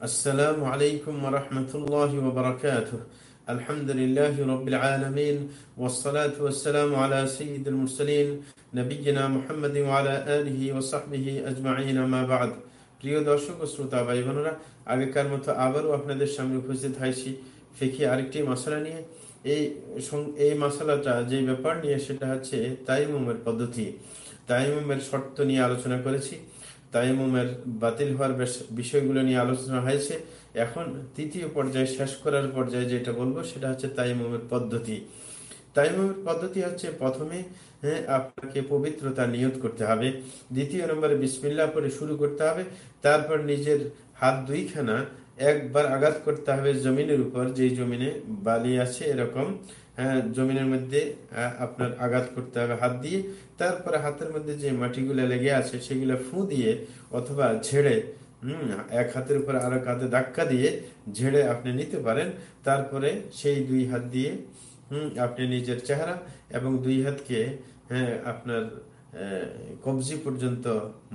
السلام عليكم ورحمة الله وبركاته الحمد لله رب العالمين والصلاة والسلام على سيد المرسلين نبينا محمد وعلى آله وصحبه أجمعين ما بعد প্রিয় দর্শক ও শ্রোতা ভাই বোনেরা আগেকার মতো আবারও আপনাদের সামনে উপস্থিত হয়েছি ফেকি আরেকটি মশলা নিয়ে এই এই মশলাটা যে ব্যাপার নিয়ে সেটা হচ্ছে তাইমুমের পদ্ধতি তাইমুমের শর্ত নিয়ে আলোচনা করেছি তাইমুমের বাতিল হওয়ার বিষয়গুলো নিয়ে আলোচনা হয়েছে। এখন তৃতীয় পর্যায়ে শেষ করার পর্যায়ে যেটা বলব, সেটা হচ্ছে তাইমুমের পদ্ধতি। তাইমুমের পদ্ধতি হচ্ছে প্রথমে আপনাকে পবিত্রতা নিয়ত করতে হবে। দ্বিতীয় নম্বরে বিসমিল্লা করে শুরু করতে হবে। তারপর নিজের হাত দুইখানা একবার আঘাত করতে হবে জমিনের উপর। যেই জমিনে বালি আছে এরকম জমিনের মধ্যে আপনার আঘাত করতে হবে, হাত দিয়ে। তারপরে হাতের মধ্যে যে মাটিগুলো লেগে আছে, সেগুলো ফু দিয়ে অথবা ঝেড়ে এক হাতের উপর আরেক হাতে ধাক্কা দিয়ে ঝেড়ে আপনি নিতে পারেন। তারপরে সেই দুই হাত দিয়ে, হম, আপনি নিজের চেহারা এবং দুই হাতকে হ্যাঁ আপনার কবজি পর্যন্ত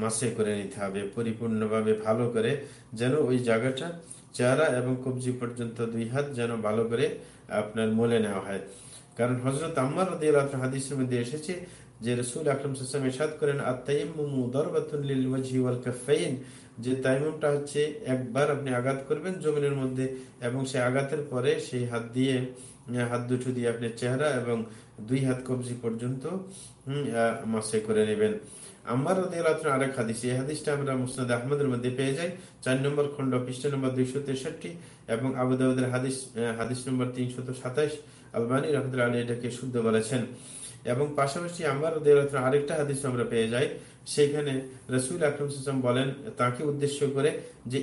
মাসে করে নিতে হবে, পরিপূর্ণভাবে ভালো করে, যেন ওই জায়গাটা চেহারা এবং কবজি পর্যন্ত দুই হাত যেন ভালো করে আপনার মলে নেওয়া হয়। কারণ হজরত আম্মার হাদিসের মধ্যে এসেছে যে রসুল আকরম সাল্লাম এরশাদ করেন কাফাইন যে তাইমুমটা হচ্ছে একবার আপনি আঘাত করবেন জমিনের মধ্যে এবং সেই আঘাতের পরে সেই হাত দিয়ে হাত দুটো দিয়ে আপনি চেহারা এবং দুই হাত কবজি পর্যন্ত মাসে করে নেবেন। আমার আরেক হাদিস, এই হাদিসটা আমরা মুসনাদ আহমদের মধ্যে পেয়ে যাই। চার নম্বর খন্ড পৃষ্ঠ নম্বর দুইশো তেষট্টি এবং আবুদাউদের হাদিস হাদিস নম্বর তিনশত সাতাশ। আলবানী রহমতুল্লাহ আলী এটাকে শুদ্ধ বলেছেন। এবং পাশাপাশি আমার আরেকটা হাদিস আমরা পেয়ে যাই, সেখানে রসুল আকরম বলেন, তাকে উদ্দেশ্য করে যে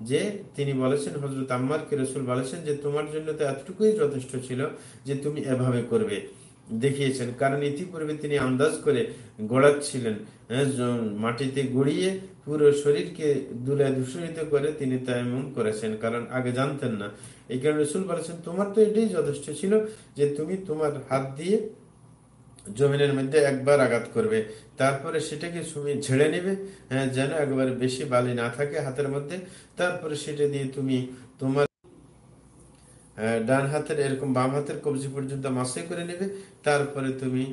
যে, তিনি বলেছেন হজরত আম্মারকে রসুল বলেছেন যে, তোমার জন্য তো এতটুকুই যথেষ্ট ছিল যে, তুমি এভাবে করবে। দেখিয়েছেন। কারণ ইতিপূর্বে তিনি আন্দাজ করে গড়াচ্ছিলেন হ্যাঁ, মাটিতে গড়িয়ে পুরো শরীরকে দুলায় দূষণিত করে তিনি তাইমুম করেছেন। কারণ আগে জানতেন না। এই কারণে রসুল বলেছেন তোমার তো এটাই যথেষ্ট ছিল যে তুমি তোমার হাত দিয়ে জমিনের মধ্যে একবার আঘাত করবে। তারপরে সেটাকে তুমি ঝেড়ে নেবে। হ্যাঁ যেন একবার বেশি বালি না থাকে হাতের মধ্যে। তারপরে সেটা দিয়ে তুমি তোমার ডান হাতের এরকম বাম হাতের কবজি পর্যন্ত মাসে করে নেবে, তারপরে তুমি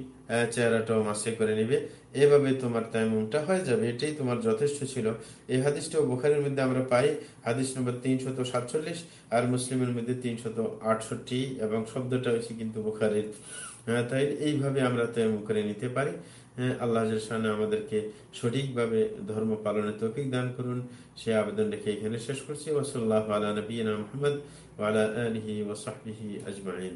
চেহারাটাও মাসে করে নিবে। এভাবে তোমার তাইমুমটা হয়ে যাবে, এটাই তোমার যথেষ্ট ছিল। এই হাদিসটাও বোখারের মধ্যে আমরা পাই, হাদিস নম্বর তিনশত সাতচল্লিশ আর মুসলিমের মধ্যে তিনশত আটষট্টি এবং শব্দটা হয়েছে কিন্তু বোখারের। হ্যাঁ তাই এইভাবে আমরা তাইমুম করে নিতে পারি। হ্যাঁ আল্লাহ আমাদেরকে সঠিকভাবে ধর্ম পালনের তৌফিক দান করুন। সে আবেদন রেখে এখানে শেষ করছি। ওসল্লাহ আলা নবীনা মোহাম্মদ ওয়ালা আলহি ওসাহি আজমাইন।